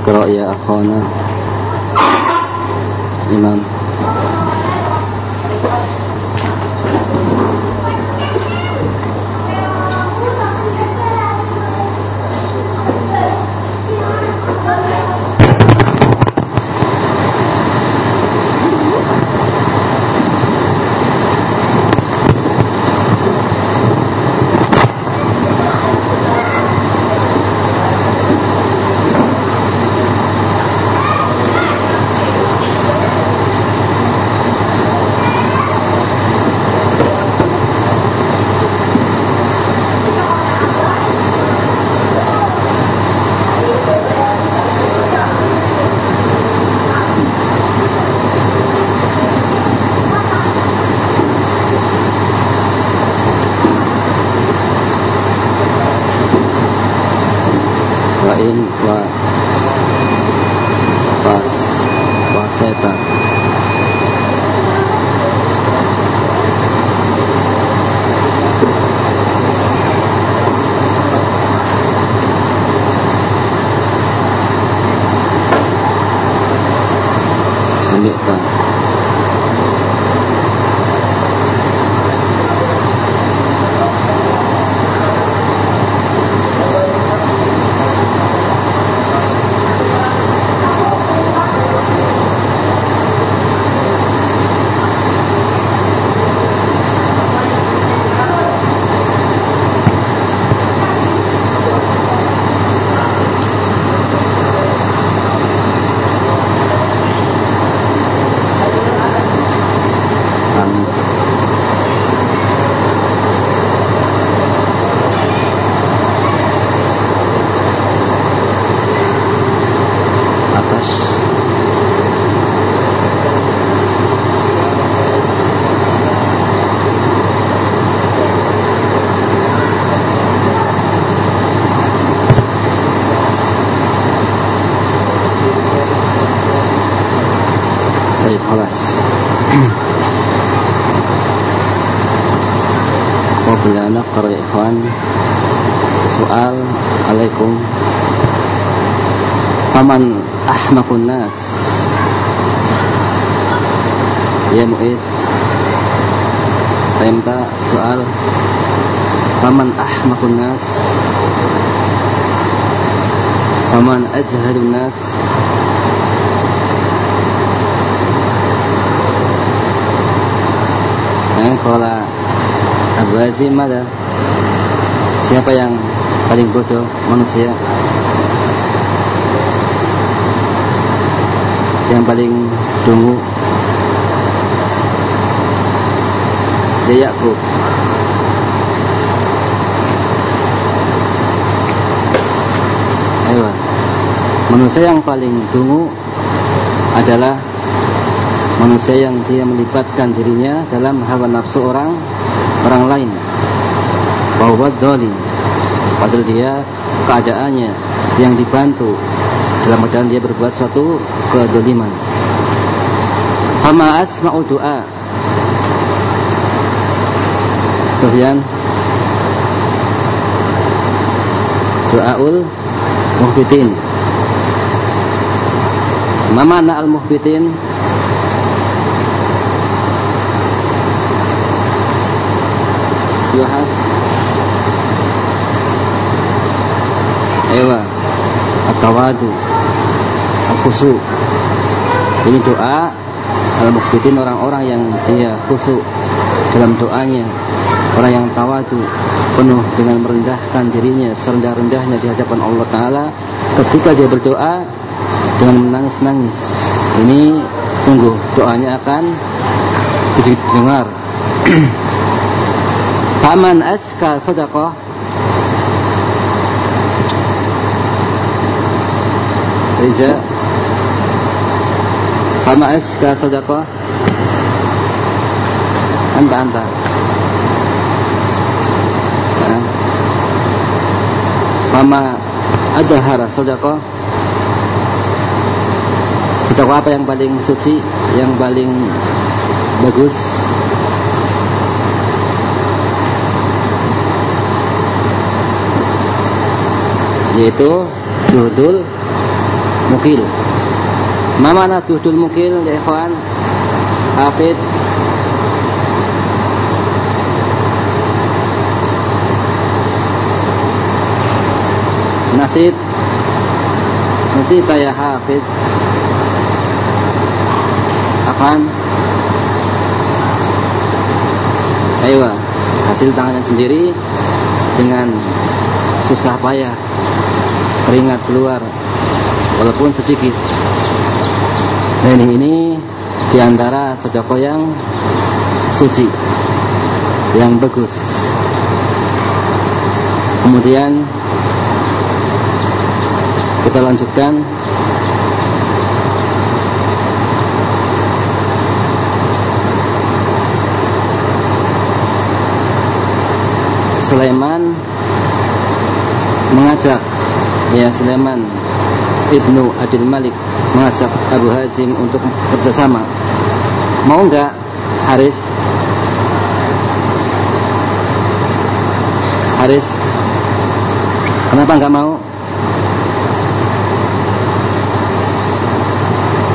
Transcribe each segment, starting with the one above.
اقرأ يا أخانا إمام ikhwan soal alaikum. Paman ahmakun nas. Ya muiz. Saya minta soal paman ahmakun nas. Paman azharun nas. Eh, nah, kalau Abu Azim mana Siapa yang paling bodoh? Manusia. Yang paling dungu. Ya Yakub Ayo. Manusia yang paling dungu adalah manusia yang dia melibatkan dirinya dalam hawa nafsu orang orang lain bahwa dolim padahal dia keadaannya yang dibantu. Dalam keadaan dia berbuat suatu kedoliman. Hama asma'u doa Sufyan. Doaul Muhbitin. Mama al muhbitin? Yohan Ewa At-tawadu Al-khusu Ini doa Al-mukhbitin orang-orang yang dia khusu Dalam doanya. Orang yang tawadu Penuh dengan merendahkan dirinya Serendah-rendahnya di hadapan Allah Ta'ala. Ketika dia berdoa Dengan menangis-nangis. Ini sungguh doanya akan Didengar. Faman aska sadaqah Riza Fama aska sadaqah Anta anta. Fama adhara sadaqah Sedekah apa yang paling suci Yang paling bagus? Yaitu zuhdul mukil. Ma mana zuhdul mukil ya ikhwan? Hafid Nasid Nasid ya Hafid Apaan? Ayo hasil tangannya sendiri dengan susah payah keringat keluar walaupun sedikit. Nah ini, ini di antara sodako yang suci yang bagus. Kemudian kita lanjutkan. Sulaiman mengajak ya Sulaiman Ibnu Adil Malik mengajak Abu Hazim untuk kerjasama mau enggak Haris? Haris? Kenapa enggak mau?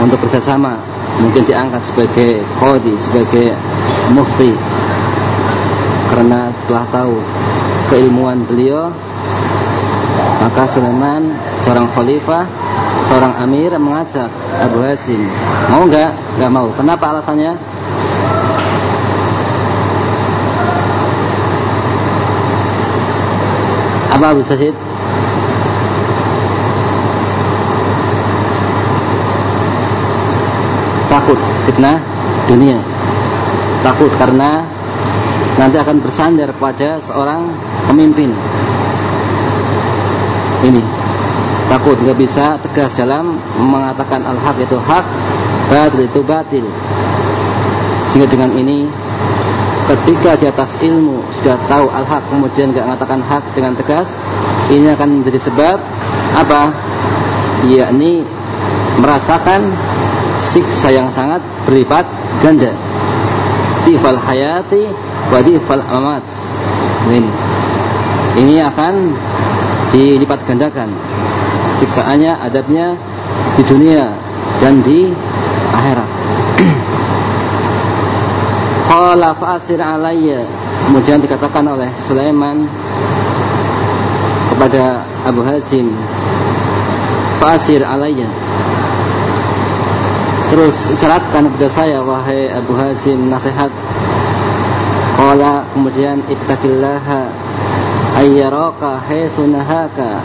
Untuk kerjasama mungkin diangkat sebagai kodi sebagai mufti. Karena setelah tahu keilmuan beliau maka Sulaiman seorang khalifah seorang amir mengajak Abu Hasim. Mau nggak? Nggak mau. Kenapa alasannya? Apa Abu Sasid? Takut fitnah dunia. Takut karena nanti akan bersandar pada seorang pemimpin. Ini takut nggak bisa tegas dalam mengatakan al-haq itu hak, batil itu batil. Sehingga dengan ini ketika di atas ilmu sudah tahu al-haq kemudian nggak mengatakan hak dengan tegas, ini akan menjadi sebab apa? Yakni merasakan siksa yang sangat berlipat ganda. Tifal hayati wadifal amat ini ini akan dilipat gandakan. Siksaannya adabnya di dunia dan di akhirat. Qala fa'asir alayya. Kemudian dikatakan oleh Sulaiman kepada Abu Hazim fa'asir alayya. Terus syaratkan kepada saya wahai Abu Hazim nasihat. Qala kemudian ittaqillaha ayyaraka haitsu nahaka.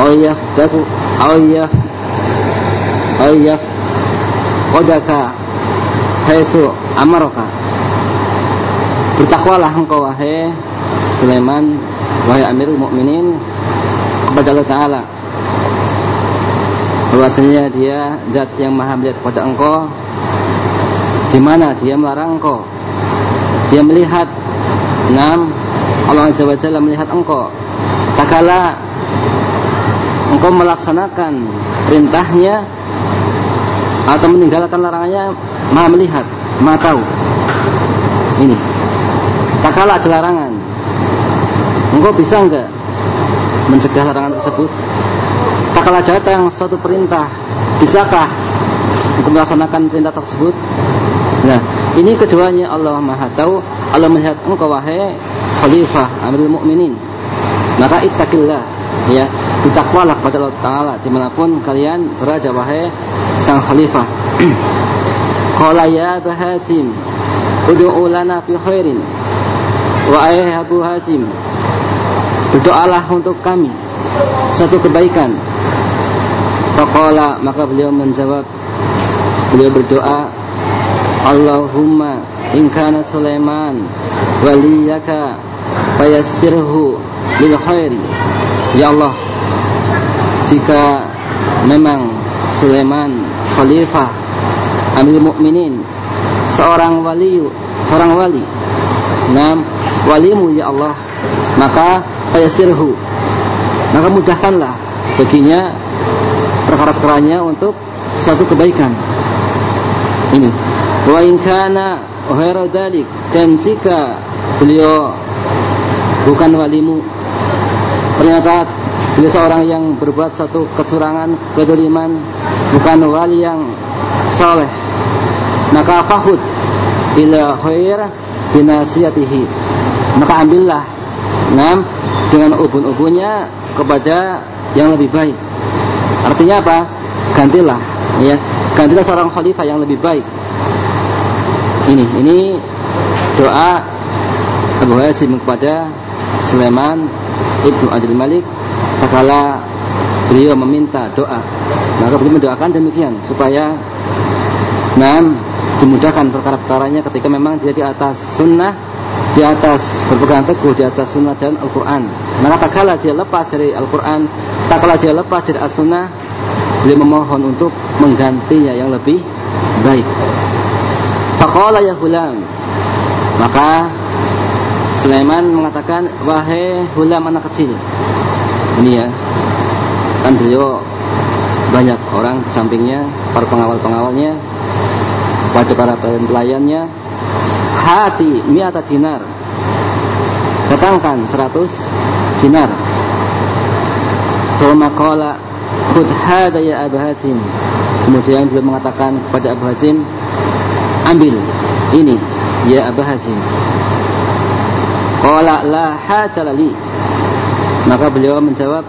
Aw yafdaku aw yaf aw yaf qadaka haitsu amaraka. Bertakwalah engkau wahai Sulaiman wahai Amirul Mukminin kepada Allah Taala. Bahwasanya dia zat yang maha melihat kepada engkau di mana dia melarang engkau. Dia melihat enam Allah Azza wa Jalla melihat engkau. Tak kala engkau melaksanakan perintahnya atau meninggalkan larangannya maha melihat maha tahu. Ini. Tak kala ada larangan engkau bisa enggak mencegah larangan tersebut? Tak kala datang suatu perintah bisakah engkau melaksanakan perintah tersebut? Nah ini keduanya Allah Maha tahu. Allah melihat engkau wahai khalifah Amirul Mukminin. Maka ittaqillah ya, bertakwalah kepada Allah Taala di mana pun kalian berada wahai sang khalifah. Qala ya Abu Hasim, ud'u lana fi khairin. Wahai Abu Hasim, berdoalah untuk kami satu kebaikan. Faqala maka beliau menjawab beliau berdoa Allahumma in kana Sulaiman waliyaka fayassirhu lil khairi. Ya Allah jika memang Sulaiman khalifah Amir Mukminin seorang wali seorang wali nam walimu ya Allah maka fayassirhu maka mudahkanlah baginya perkara-perkaranya untuk suatu kebaikan. Ini. Wa in kana dan jika beliau bukan walimu ternyata bila seorang yang berbuat satu kecurangan, kedoliman, bukan wali yang soleh, maka fahud bila khair binasiyatihi. Maka ambillah enam dengan ubun-ubunnya kepada yang lebih baik. Artinya apa? Gantilah, ya. Gantilah seorang khalifah yang lebih baik. Ini, ini doa Abu Hasim kepada Sulaiman Ibnu Abdul Malik tatkala beliau meminta doa. Maka beliau mendoakan demikian supaya nam dimudahkan perkara-perkaranya ketika memang dia di atas sunnah di atas berpegang teguh di atas sunnah dan Al-Quran. Maka tak kala dia lepas dari Al-Quran tak kala dia lepas dari As-Sunnah beliau memohon untuk menggantinya yang lebih baik. Faqala ya hulam maka Sulaiman mengatakan wahai hulam anak kecil? Ini ya. Kan beliau banyak orang di sampingnya para pengawal-pengawalnya pada para pelayan-pelayannya hati miata dinar. Datangkan 100 dinar. Suma qala khudh hada ya Abu Hasim. Kemudian beliau mengatakan kepada Abu Hasim ambil ini ya Abu Hasim qala la hajalali maka beliau menjawab,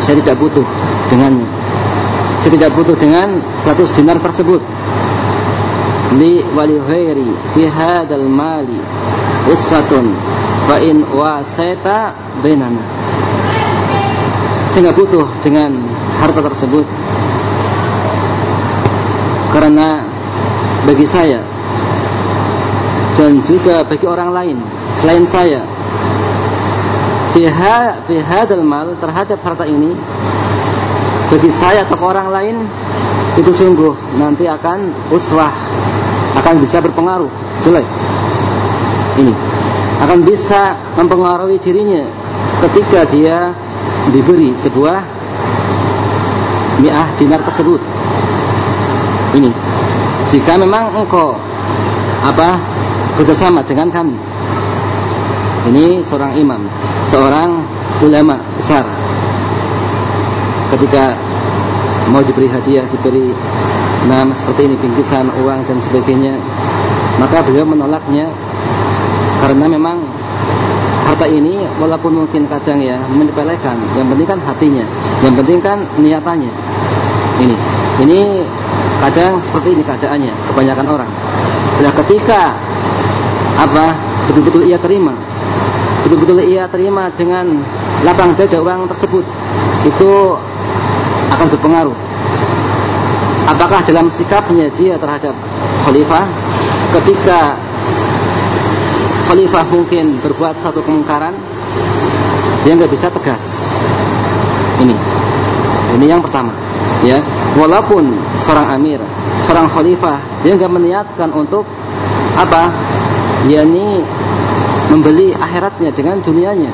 saya tidak butuh dengannya. Saya tidak butuh dengan 100 dinar tersebut. Li wali ghairi fi hadzal mali usratun fa in wasaita bainana. Saya tidak butuh dengan harta tersebut karena bagi saya dan juga bagi orang lain selain saya. Fi hadzal mal terhadap harta ini bagi saya atau orang lain itu sungguh nanti akan uswah akan bisa berpengaruh jelek. Ini. Akan bisa mempengaruhi dirinya ketika dia diberi sebuah mi'ah dinar tersebut. Ini. Jika memang engkau apa bersama dengan kami ini seorang imam seorang ulama besar. Ketika mau diberi hadiah diberi nama seperti ini bingkisan uang dan sebagainya maka beliau menolaknya. Karena memang harta ini walaupun mungkin kadang ya menyepelekan yang penting kan hatinya yang penting kan niatannya. Ini ini kadang seperti ini keadaannya kebanyakan orang. Nah ketika apa betul-betul ia terima betul-betul ia terima dengan lapang dada uang tersebut. Itu akan berpengaruh. Apakah dalam sikapnya dia terhadap khalifah? Ketika khalifah mungkin berbuat satu kemungkaran dia nggak bisa tegas. Ini. Ini yang pertama ya. Walaupun seorang amir seorang khalifah dia nggak meniatkan untuk apa? Yakni membeli akhiratnya dengan dunianya,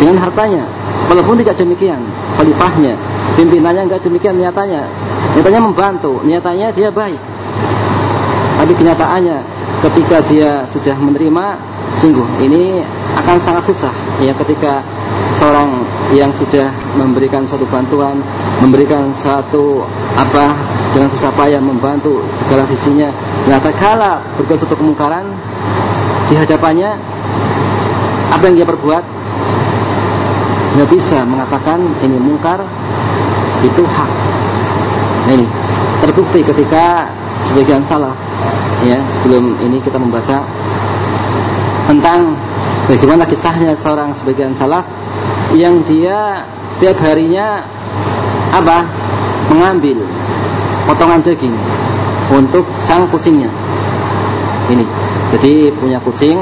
dengan hartanya. Walaupun tidak demikian, khalifahnya, pimpinannya enggak demikian niatannya. Niatannya membantu, niatannya dia baik. Tapi kenyataannya ketika dia sudah menerima, sungguh ini akan sangat susah ya ketika seorang yang sudah memberikan satu bantuan, memberikan satu apa dengan susah payah membantu segala sisinya. Nah, kala berbuat satu kemungkaran di hadapannya apa yang dia perbuat? Nggak bisa mengatakan ini mungkar itu hak. Ini terbukti ketika sebagian salah ya sebelum ini kita membaca tentang bagaimana kisahnya seorang sebagian salah yang dia tiap harinya apa? Mengambil potongan daging untuk sang kucingnya. Ini jadi punya kucing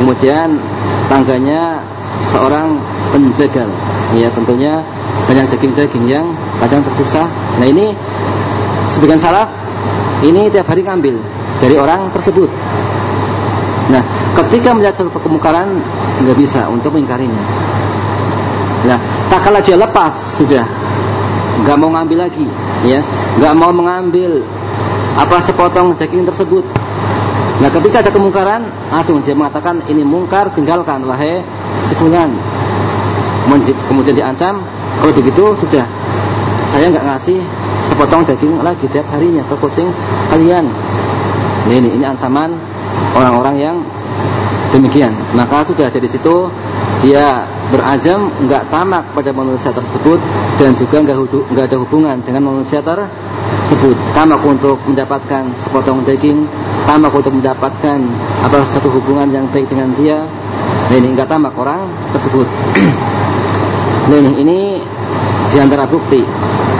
kemudian tangganya seorang penjagal ya tentunya banyak daging-daging yang kadang tersisa nah ini sebagian salaf ini tiap hari ngambil dari orang tersebut. Nah ketika melihat satu kemungkaran nggak bisa untuk mengingkarinya. Nah tak kala dia lepas sudah. Nggak mau ngambil lagi ya. Nggak mau mengambil apa sepotong daging tersebut Nah ketika ada kemungkaran, langsung dia mengatakan ini mungkar, tinggalkan wahai sekulan. kemudian diancam kalau begitu sudah saya nggak ngasih sepotong daging lagi tiap harinya ke kucing kalian nah, ini ini ancaman orang-orang yang demikian. Maka sudah dari situ dia berazam nggak tamak pada manusia tersebut dan juga nggak ada hubungan dengan manusia tersebut. Tamak untuk mendapatkan sepotong daging tamak untuk mendapatkan apa satu hubungan yang baik dengan dia nah ini nggak tamak orang tersebut. Nah ini, ini di antara bukti.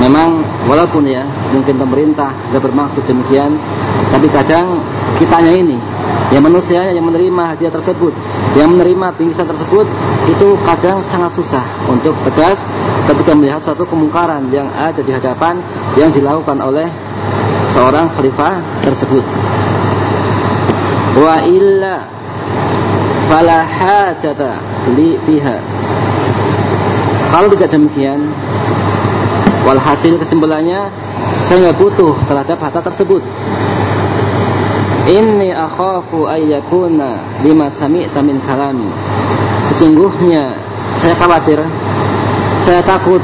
Memang walaupun ya mungkin pemerintah nggak bermaksud demikian tapi kadang kitanya ini yang manusia yang menerima hadiah tersebut yang menerima bingkisan tersebut itu kadang sangat susah untuk tegas ketika melihat satu kemungkaran yang ada di hadapan yang dilakukan oleh seorang khalifah tersebut. Wa illa fala hajata li fiha. Kalau tidak demikian walhasil kesimpulannya saya nggak butuh terhadap harta tersebut Inni akhafu ayyakuna lima sami'ta min kalami. Sesungguhnya saya khawatir, saya takut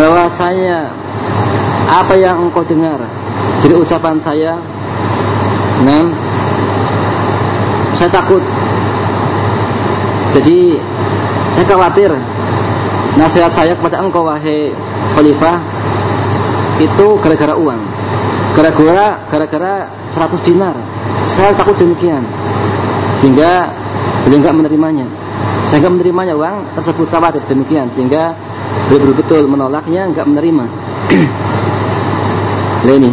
bahwa saya apa yang engkau dengar dari ucapan saya, nah, saya takut. Jadi saya khawatir nasihat saya kepada engkau wahai khalifah itu gara-gara uang gara-gara gara-gara 100 dinar. Saya takut demikian. Sehingga beliau nggak menerimanya. Saya nggak menerimanya uang tersebut khawatir demikian. Sehingga beliau betul menolaknya nggak menerima. Nah ini.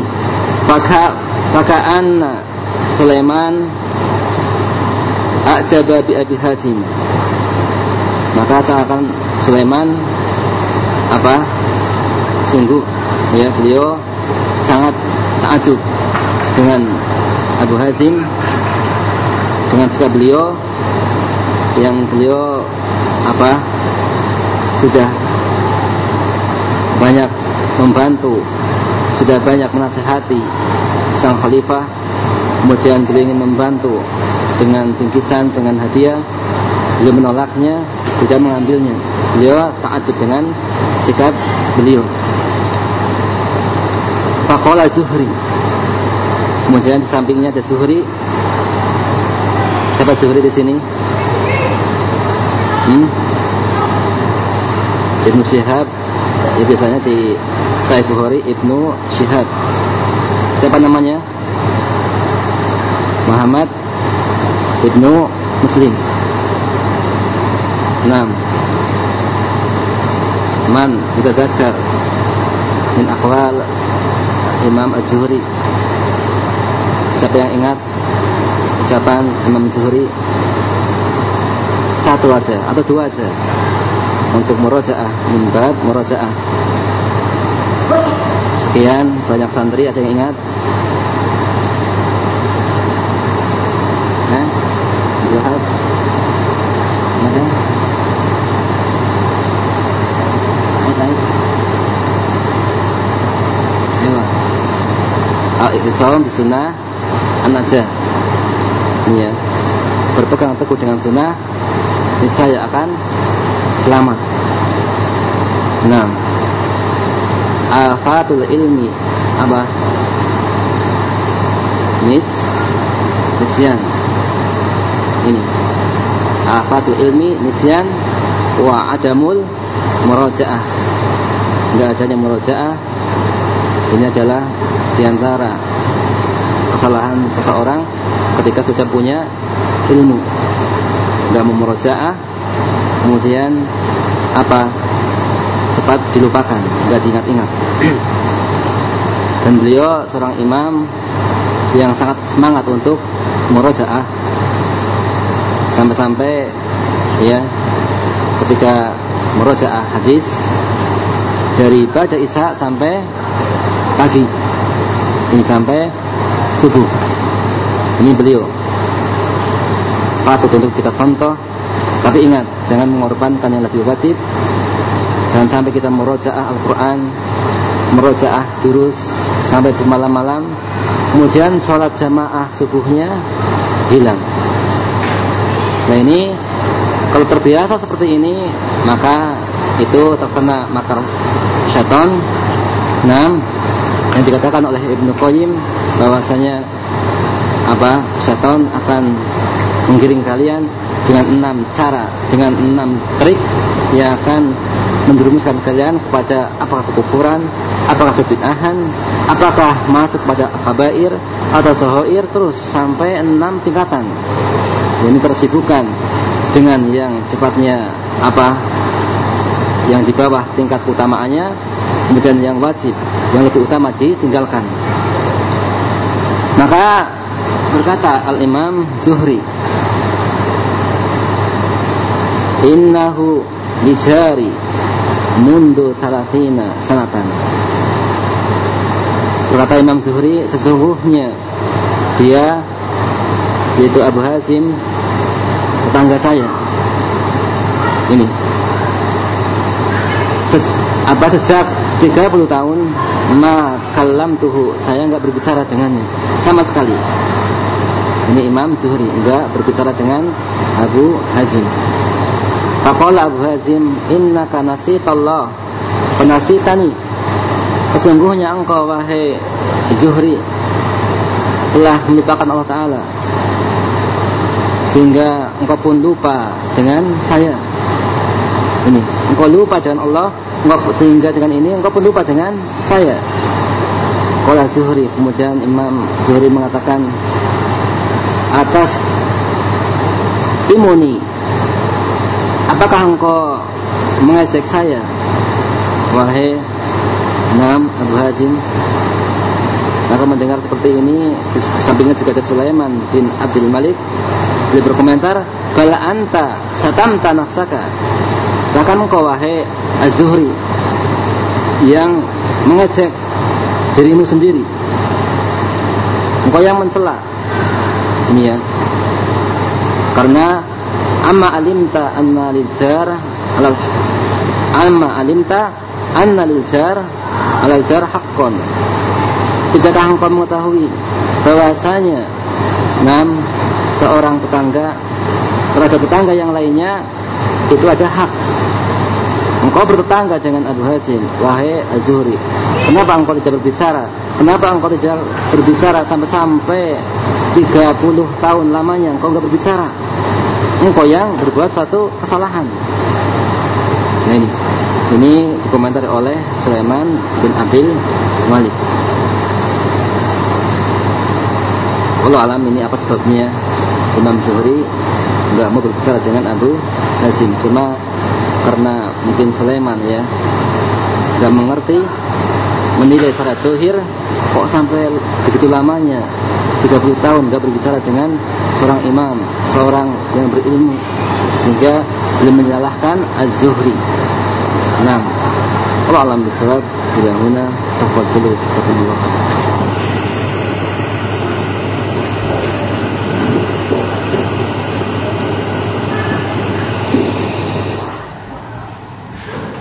Maka pakaan Sulaiman ajaba bi Abi Hazim. Maka seakan Sulaiman apa sungguh ya beliau sangat takjub dengan Abu Hazim dengan sikap beliau yang beliau apa sudah banyak membantu sudah banyak menasehati sang khalifah. Kemudian beliau ingin membantu dengan bingkisan dengan hadiah. Beliau menolaknya tidak mengambilnya. Beliau takjub dengan sikap beliau Fakola Zuhri. Kemudian di sampingnya ada Zuhri. Siapa Zuhri di sini? Hmm? Ibnu Syihab. Ya biasanya di Sahih Bukhari Ibnu Syihab. Siapa namanya? Muhammad Ibnu Muslim. Enam. Man dakar min akwal Imam Az-Zuhri. Siapa yang ingat ucapan Imam Az-Zuhri? Satu aja atau dua aja? Untuk murojaah Mimbab murojaah. Sekian banyak santri ada yang ingat al-iktisam di sunnah an-najah ya berpegang teguh dengan sunnah niscaya akan selamat. Nah. Afatul ilmi apa? Nis nisyan ini. Afatul ilmi nisyan wa adamul murajaah. Enggak adanya murajaah ini adalah di antara kesalahan seseorang ketika sudah punya ilmu. Nggak memurojaah kemudian apa? Cepat dilupakan nggak diingat-ingat. Dan beliau seorang imam yang sangat semangat untuk murojaah sampai-sampai ya ketika murojaah hadis dari pada isya sampai pagi. Ini sampai subuh. Ini beliau. Patut untuk kita contoh. Tapi ingat jangan mengorbankan yang lebih wajib. Jangan sampai kita merojaah Al-Quran merojaah durus sampai bermalam-malam. Kemudian sholat jamaah subuhnya hilang. Nah ini kalau terbiasa seperti ini maka itu terkena makar syaitan. Enam yang dikatakan oleh Ibnu Qayyim bahwasanya apa syaitan akan menggiring kalian dengan enam cara dengan enam trik yang akan menjerumuskan kalian kepada apakah kekufuran, apakah kebid'ahan, apakah masuk pada kabair atau sohoir terus sampai enam tingkatan. Ini tersibukkan dengan yang sifatnya apa yang di bawah tingkat utamaannya kemudian yang wajib yang lebih utama ditinggalkan maka berkata Al Imam Zuhri innahu lijari mundu salatina sanatan. Berkata Imam Zuhri sesungguhnya dia yaitu Abu Hazim tetangga saya. Ini. Apa sejak 30 tahun ma kalam tuhu saya nggak berbicara dengannya. Sama sekali. Ini Imam Zuhri enggak berbicara dengan Abu Hazim. Faqala Abu Hazim innaka nasitallah penasitani. Sesungguhnya engkau wahai Zuhri telah melupakan Allah Ta'ala. Sehingga engkau pun lupa dengan saya. Ini engkau lupa dengan Allah engkau sehingga dengan ini engkau pun lupa dengan saya. Qala Zuhri kemudian Imam Zuhri mengatakan atas imuni apakah engkau mengejek saya? Wahai Nam Abu Hazim maka mendengar seperti ini sampingnya juga ada Sulaiman bin Abdul Malik. Dia berkomentar bala anta satamta nafsaka bahkan engkau wahai Az-Zuhri yang mengecek dirimu sendiri. Engkau yang mencela. Ini ya. Karena amma alimta anna lil jar alal amma alimta anna lil jar alal jar tidakkah engkau mengetahui bahwasanya enam seorang tetangga terhadap tetangga yang lainnya itu ada hak. Engkau bertetangga dengan Abu Hazim wahai Azuri kenapa engkau tidak berbicara? Kenapa engkau tidak berbicara sampai-sampai 30 tahun lamanya engkau enggak berbicara? Engkau yang berbuat suatu kesalahan. Nah ini. Ini dikomentari oleh Sulaiman bin Abil Malik. Allah alam ini apa sebabnya Imam Zuhri nggak mau berbicara dengan Abu Hazim cuma karena mungkin Sulaiman ya nggak mengerti menilai secara dohir kok sampai begitu lamanya 30 tahun nggak berbicara dengan seorang imam seorang yang berilmu sehingga belum menyalahkan Az-Zuhri. Nah Allah alam bisawab bila huna tafadhalu tafadhalu